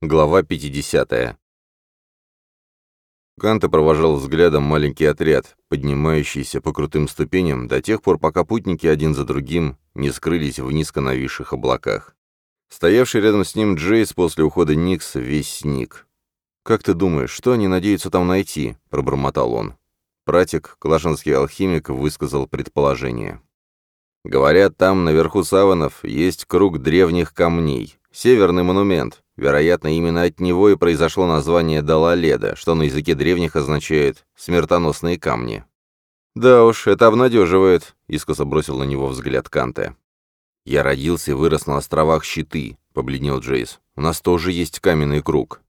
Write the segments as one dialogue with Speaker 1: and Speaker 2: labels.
Speaker 1: Глава 50. Канта провожал взглядом маленький отряд, поднимающийся по крутым ступеням до тех пор, пока путники один за другим не скрылись в низко нависших облаках. Стоявший рядом с ним Джейс после ухода Никс весь сник. «Как ты думаешь, что они надеются там найти?» — пробормотал он. Пратик, калашинский алхимик, высказал предположение. «Говорят, там, наверху саванов, есть круг древних камней, северный монумент, Вероятно, именно от него и произошло название Далаледа, что на языке древних означает «смертоносные камни». «Да уж, это обнадеживает», — искоса бросил на него взгляд Канте. «Я родился и вырос на островах Щиты», — побледнел Джейс. «У нас тоже есть каменный круг».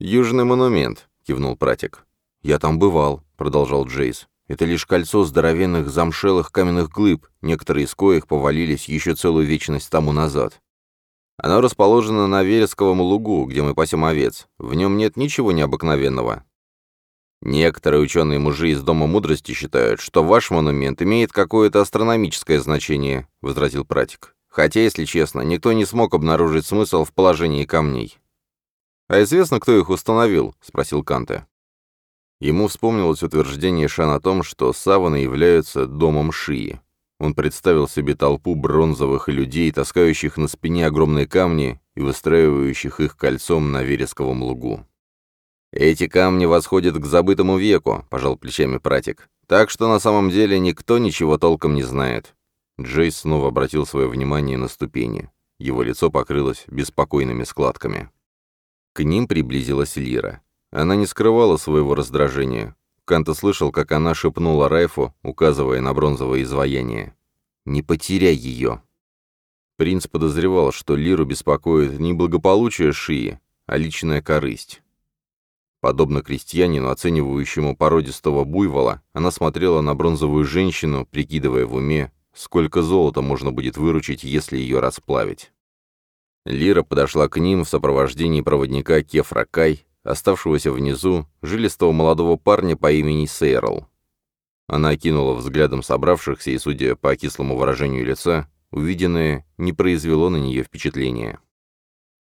Speaker 1: «Южный монумент», — кивнул пратик. «Я там бывал», — продолжал Джейс. «Это лишь кольцо здоровенных замшелых каменных глыб, некоторые из коих повалились еще целую вечность тому назад. Оно расположено на Вересковом лугу, где мы пасем овец. В нем нет ничего необыкновенного. Некоторые ученые-мужи из Дома мудрости считают, что ваш монумент имеет какое-то астрономическое значение, — возразил пратик. Хотя, если честно, никто не смог обнаружить смысл в положении камней. «А известно, кто их установил?» — спросил Канте. Ему вспомнилось утверждение Шан о том, что саваны являются домом Шии. Он представил себе толпу бронзовых людей, таскающих на спине огромные камни и выстраивающих их кольцом на вересковом лугу. «Эти камни восходят к забытому веку», — пожал плечами пратик. «Так что на самом деле никто ничего толком не знает». Джейс снова обратил свое внимание на ступени. Его лицо покрылось беспокойными складками. К ним приблизилась Лира. Она не скрывала своего раздражения. Канта слышал, как она шепнула Райфу, указывая на бронзовое изваяние. «Не потеряй ее!» Принц подозревал, что Лиру беспокоит не благополучие Шии, а личная корысть. Подобно крестьянину, оценивающему породистого буйвола, она смотрела на бронзовую женщину, прикидывая в уме, сколько золота можно будет выручить, если ее расплавить. Лира подошла к ним в сопровождении проводника Кефра Кай, оставшегося внизу, жилистого молодого парня по имени Сейрл. Она окинула взглядом собравшихся, и, судя по кислому выражению лица, увиденное не произвело на нее впечатления.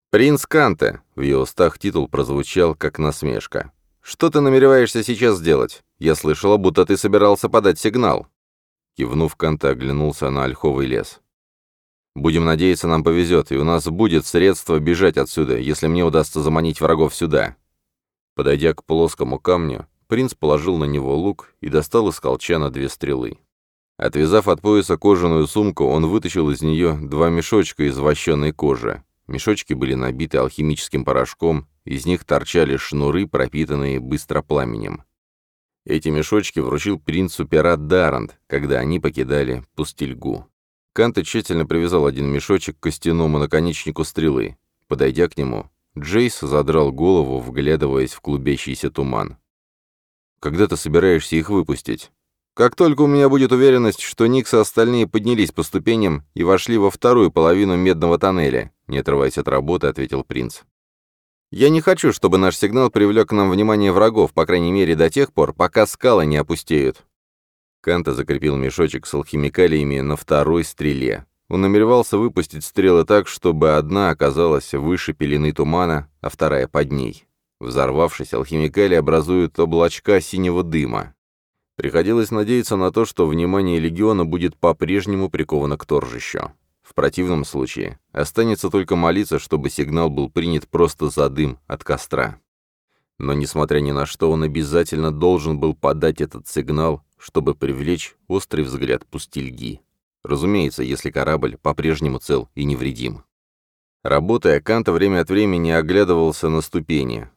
Speaker 1: «Принц Канте!» — в ее устах титул прозвучал, как насмешка. «Что ты намереваешься сейчас сделать? Я слышала, будто ты собирался подать сигнал». Кивнув, Канте оглянулся на ольховый лес. «Будем надеяться, нам повезет, и у нас будет средство бежать отсюда, если мне удастся заманить врагов сюда. Подойдя к плоскому камню, принц положил на него лук и достал из колчана две стрелы. Отвязав от пояса кожаную сумку, он вытащил из нее два мешочка из вощеной кожи. Мешочки были набиты алхимическим порошком, из них торчали шнуры, пропитанные быстропламенем. Эти мешочки вручил принцу пират Дарант, когда они покидали пустельгу. Канта тщательно привязал один мешочек к костяному наконечнику стрелы. Подойдя к нему, Джейс задрал голову, вглядываясь в клубящийся туман. «Когда ты собираешься их выпустить?» «Как только у меня будет уверенность, что Никс и остальные поднялись по ступеням и вошли во вторую половину медного тоннеля», не отрываясь от работы, ответил принц. «Я не хочу, чтобы наш сигнал привлек к нам внимание врагов, по крайней мере до тех пор, пока скалы не опустеют». Канта закрепил мешочек с алхимикалиями на второй стреле. Он намеревался выпустить стрелы так, чтобы одна оказалась выше пелены тумана, а вторая под ней. Взорвавшись, алхимикали образуют облачка синего дыма. Приходилось надеяться на то, что внимание легиона будет по-прежнему приковано к торжищу. В противном случае останется только молиться, чтобы сигнал был принят просто за дым от костра. Но, несмотря ни на что, он обязательно должен был подать этот сигнал, чтобы привлечь острый взгляд пустельги. Разумеется, если корабль по-прежнему цел и невредим. Работая, Канта время от времени оглядывался на ступени.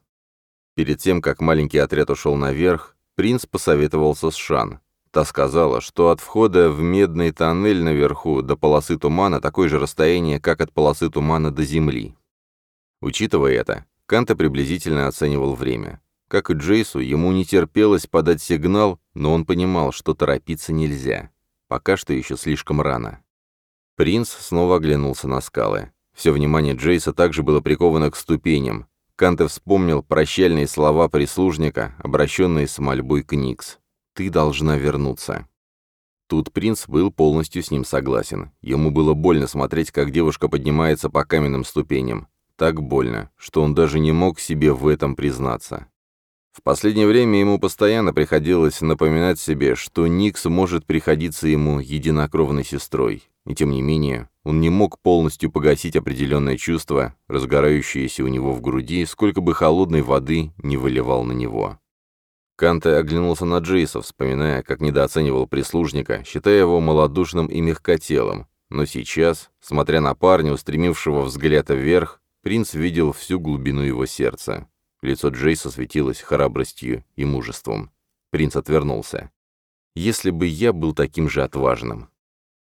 Speaker 1: Перед тем, как маленький отряд ушел наверх, принц посоветовался с Шан. Та сказала, что от входа в медный тоннель наверху до полосы тумана такое же расстояние, как от полосы тумана до земли. Учитывая это, Канта приблизительно оценивал время. Как и Джейсу, ему не терпелось подать сигнал, но он понимал, что торопиться нельзя. Пока что еще слишком рано. Принц снова оглянулся на скалы. Все внимание Джейса также было приковано к ступеням. Канте вспомнил прощальные слова прислужника, обращенные с мольбой к Никс. «Ты должна вернуться». Тут принц был полностью с ним согласен. Ему было больно смотреть, как девушка поднимается по каменным ступеням. Так больно, что он даже не мог себе в этом признаться. В последнее время ему постоянно приходилось напоминать себе, что Никс может приходиться ему единокровной сестрой, и тем не менее он не мог полностью погасить определенное чувство, разгорающееся у него в груди, сколько бы холодной воды не выливал на него. Канте оглянулся на Джейса, вспоминая, как недооценивал прислужника, считая его малодушным и мягкотелым, но сейчас, смотря на парня, устремившего взгляд вверх, принц видел всю глубину его сердца. Лицо Джейса светилось храбростью и мужеством. Принц отвернулся. «Если бы я был таким же отважным».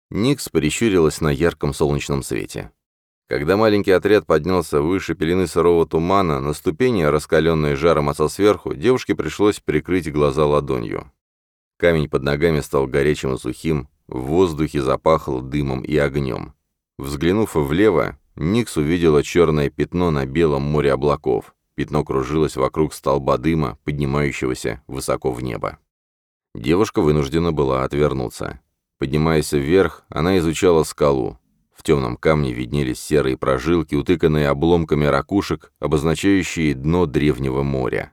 Speaker 1: Никс прищурилась на ярком солнечном свете. Когда маленький отряд поднялся выше пелены сырого тумана, на ступени, раскаленные жаром отца сверху, девушке пришлось прикрыть глаза ладонью. Камень под ногами стал горячим и сухим, в воздухе запахло дымом и огнем. Взглянув влево, Никс увидела черное пятно на белом море облаков. Пятно кружилось вокруг столба дыма, поднимающегося высоко в небо. Девушка вынуждена была отвернуться. Поднимаясь вверх, она изучала скалу. В темном камне виднелись серые прожилки, утыканные обломками ракушек, обозначающие дно древнего моря.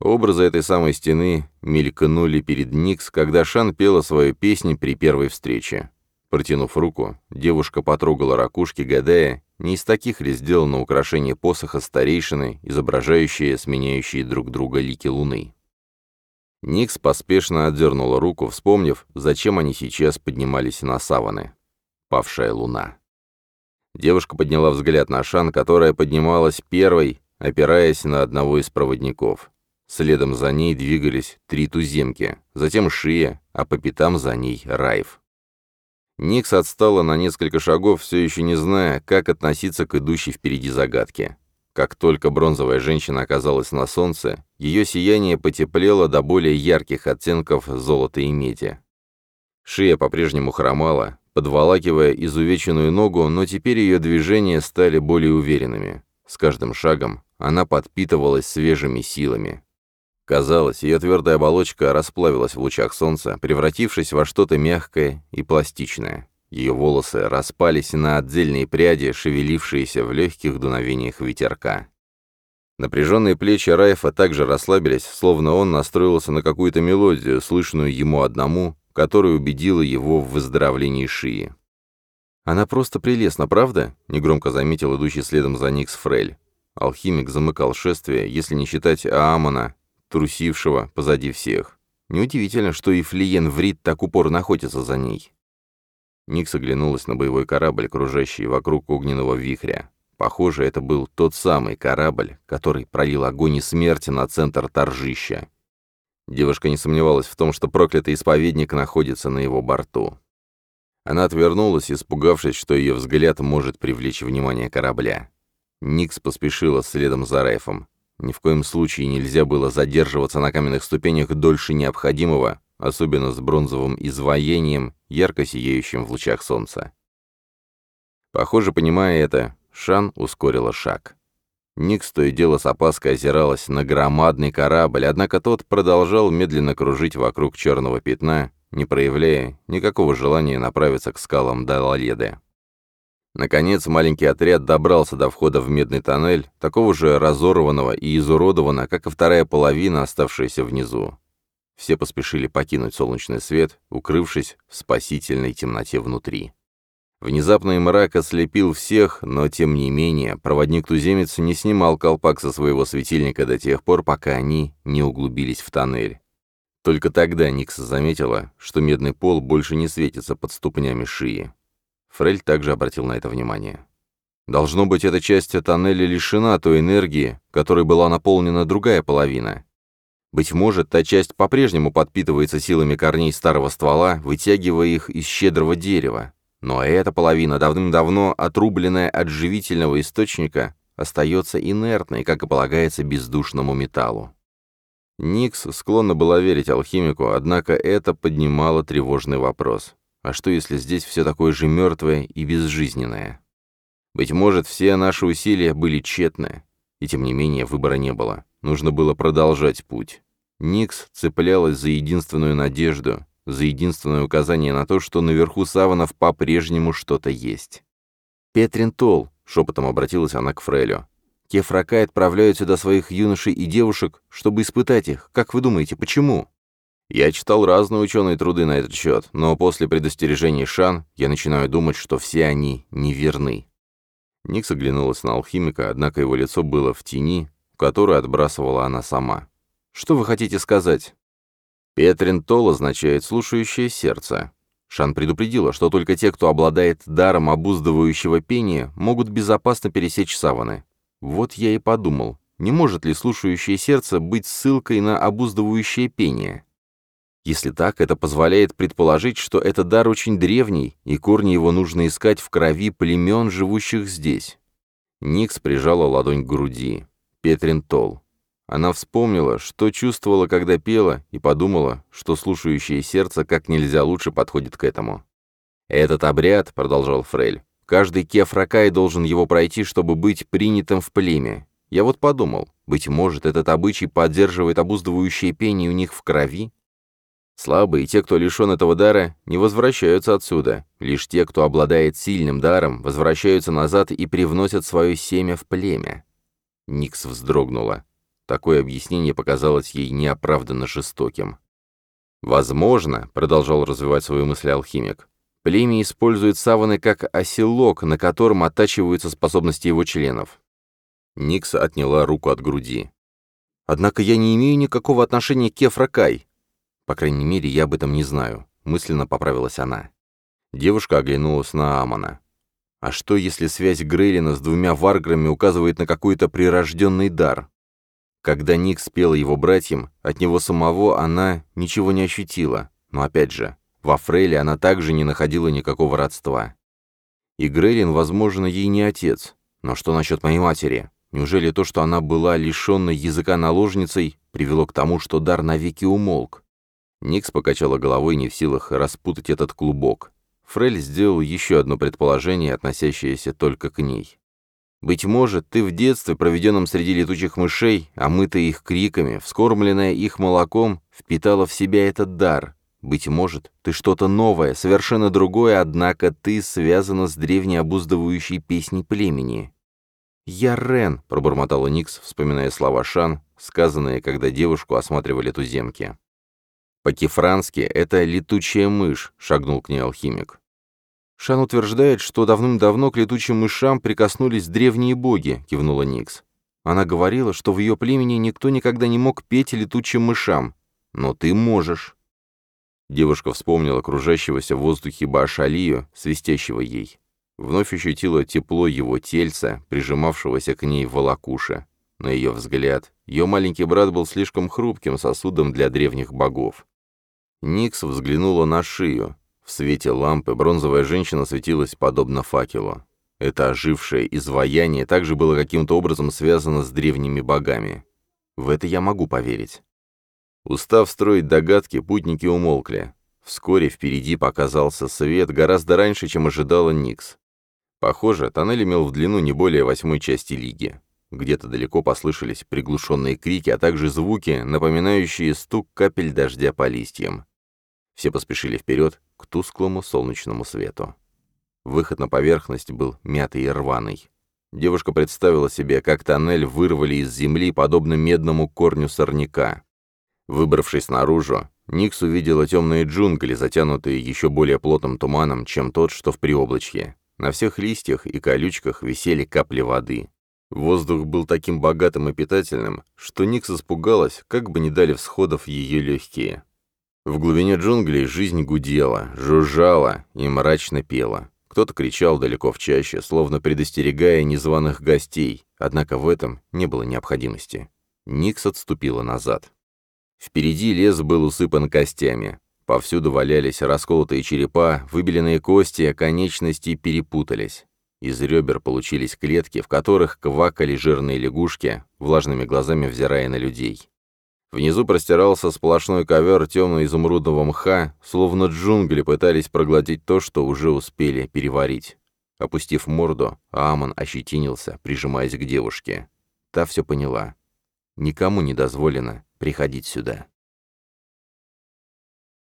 Speaker 1: Образы этой самой стены мелькнули перед Никс, когда Шан пела свою песню при первой встрече. Протянув руку, девушка потрогала ракушки, гадая, не из таких ли сделано украшение посоха старейшины, изображающие сменяющие друг друга лики луны? Никс поспешно отдернула руку, вспомнив, зачем они сейчас поднимались на саваны. Павшая луна. Девушка подняла взгляд на Шан, которая поднималась первой, опираясь на одного из проводников. Следом за ней двигались три туземки, затем Шия, а по пятам за ней Райф. Никс отстала на несколько шагов, все еще не зная, как относиться к идущей впереди загадке. Как только бронзовая женщина оказалась на солнце, ее сияние потеплело до более ярких оттенков золота и меди. Шея по-прежнему хромала, подволакивая изувеченную ногу, но теперь ее движения стали более уверенными. С каждым шагом она подпитывалась свежими силами, Казалось, ее твердая оболочка расплавилась в лучах солнца, превратившись во что-то мягкое и пластичное. Ее волосы распались на отдельные пряди, шевелившиеся в легких дуновениях ветерка. Напряженные плечи Райфа также расслабились, словно он настроился на какую-то мелодию, слышную ему одному, которая убедила его в выздоровлении Шии. «Она просто прелестна, правда?» — негромко заметил идущий следом за Никс Фрель. Алхимик замыкал шествие, если не считать Аамона, трусившего позади всех. Неудивительно, что и Флиен Врит так упорно охотится за ней. Никс оглянулась на боевой корабль, кружащий вокруг огненного вихря. Похоже, это был тот самый корабль, который пролил огонь и смерти на центр торжища. Девушка не сомневалась в том, что проклятый исповедник находится на его борту. Она отвернулась, испугавшись, что ее взгляд может привлечь внимание корабля. Никс поспешила следом за Райфом. Ни в коем случае нельзя было задерживаться на каменных ступенях дольше необходимого, особенно с бронзовым изваянием, ярко сияющим в лучах солнца. Похоже, понимая это, Шан ускорила шаг. Никс то и дело с опаской озиралась на громадный корабль, однако тот продолжал медленно кружить вокруг черного пятна, не проявляя никакого желания направиться к скалам Далаледы. Наконец, маленький отряд добрался до входа в медный тоннель, такого же разорванного и изуродованного, как и вторая половина, оставшаяся внизу. Все поспешили покинуть солнечный свет, укрывшись в спасительной темноте внутри. Внезапный мрак ослепил всех, но тем не менее проводник-туземец не снимал колпак со своего светильника до тех пор, пока они не углубились в тоннель. Только тогда Никса заметила, что медный пол больше не светится под ступнями шии. Фрель также обратил на это внимание. Должно быть, эта часть тоннеля лишена той энергии, которой была наполнена другая половина. Быть может, та часть по-прежнему подпитывается силами корней старого ствола, вытягивая их из щедрого дерева. Но эта половина, давным-давно отрубленная от живительного источника, остается инертной, как и полагается бездушному металлу. Никс склонна была верить алхимику, однако это поднимало тревожный вопрос. А что, если здесь все такое же мертвое и безжизненное? Быть может, все наши усилия были тщетны. И тем не менее, выбора не было. Нужно было продолжать путь. Никс цеплялась за единственную надежду, за единственное указание на то, что наверху саванов по-прежнему что-то есть. «Петрин Тол», — шепотом обратилась она к Фрелю. «Кефракай отправляют сюда своих юношей и девушек, чтобы испытать их. Как вы думаете, почему?» Я читал разные ученые труды на этот счет, но после предостережений Шан я начинаю думать, что все они неверны. Никс оглянулась на алхимика, однако его лицо было в тени, которую отбрасывала она сама. «Что вы хотите сказать?» «Петрин Тол» означает «слушающее сердце». Шан предупредила, что только те, кто обладает даром обуздывающего пения, могут безопасно пересечь саваны. Вот я и подумал, не может ли слушающее сердце быть ссылкой на обуздывающее пение? Если так, это позволяет предположить, что этот дар очень древний, и корни его нужно искать в крови племен, живущих здесь. Никс прижала ладонь к груди. Петрин тол. Она вспомнила, что чувствовала, когда пела, и подумала, что слушающее сердце как нельзя лучше подходит к этому. «Этот обряд», — продолжал Фрель, — «каждый кефракай должен его пройти, чтобы быть принятым в племя. Я вот подумал, быть может, этот обычай поддерживает обуздывающее пение у них в крови? Слабые, те, кто лишен этого дара, не возвращаются отсюда. Лишь те, кто обладает сильным даром, возвращаются назад и привносят свое семя в племя. Никс вздрогнула. Такое объяснение показалось ей неоправданно жестоким. «Возможно», — продолжал развивать свою мысль алхимик, «племя использует саваны как оселок, на котором оттачиваются способности его членов». Никс отняла руку от груди. «Однако я не имею никакого отношения к Кефракай. По крайней мере, я об этом не знаю», — мысленно поправилась она. Девушка оглянулась на Амона. «А что, если связь Грейлина с двумя варграми указывает на какой-то прирожденный дар?» Когда Ник спел его братьям, от него самого она ничего не ощутила, но опять же, во Фрейле она также не находила никакого родства. И Грейлин, возможно, ей не отец. Но что насчет моей матери? Неужели то, что она была лишенной языка наложницей, привело к тому, что дар навеки умолк? Никс покачала головой, не в силах распутать этот клубок. Фрель сделал еще одно предположение, относящееся только к ней. «Быть может, ты в детстве, проведенном среди летучих мышей, а омытая их криками, вскормленная их молоком, впитала в себя этот дар. Быть может, ты что-то новое, совершенно другое, однако ты связана с древнеобуздывающей песней племени». «Я Рен», — пробормотала Никс, вспоминая слова Шан, сказанные, когда девушку осматривали туземки. По-кефрански это летучая мышь, шагнул к ней алхимик. Шан утверждает, что давным-давно к летучим мышам прикоснулись древние боги, кивнула Никс. Она говорила, что в ее племени никто никогда не мог петь летучим мышам. Но ты можешь. Девушка вспомнила кружащегося в воздухе Баашалию, свистящего ей. Вновь ощутила тепло его тельца, прижимавшегося к ней волокуша. На ее взгляд, ее маленький брат был слишком хрупким сосудом для древних богов. Никс взглянула на шию. В свете лампы бронзовая женщина светилась подобно факелу. Это ожившее изваяние также было каким-то образом связано с древними богами. В это я могу поверить. Устав строить догадки, путники умолкли. Вскоре впереди показался свет гораздо раньше, чем ожидала Никс. Похоже, тоннель имел в длину не более восьмой части лиги. Где-то далеко послышались приглушенные крики, а также звуки, напоминающие стук капель дождя по листьям. Все поспешили вперед к тусклому солнечному свету. Выход на поверхность был мятый и рваный. Девушка представила себе, как тоннель вырвали из земли, подобно медному корню сорняка. Выбравшись наружу, Никс увидела темные джунгли, затянутые еще более плотным туманом, чем тот, что в приоблачье. На всех листьях и колючках висели капли воды. Воздух был таким богатым и питательным, что Никс испугалась, как бы не дали всходов ее легкие. В глубине джунглей жизнь гудела, жужжала и мрачно пела. Кто-то кричал далеко в чаще, словно предостерегая незваных гостей, однако в этом не было необходимости. Никс отступила назад. Впереди лес был усыпан костями. Повсюду валялись расколотые черепа, выбеленные кости, а конечности перепутались. Из ребер получились клетки, в которых квакали жирные лягушки, влажными глазами взирая на людей. Внизу простирался сплошной ковер темно-изумрудного мха, словно джунгли пытались проглотить то, что уже успели переварить. Опустив морду, Аман ощетинился, прижимаясь к девушке. Та все поняла. «Никому не дозволено приходить сюда».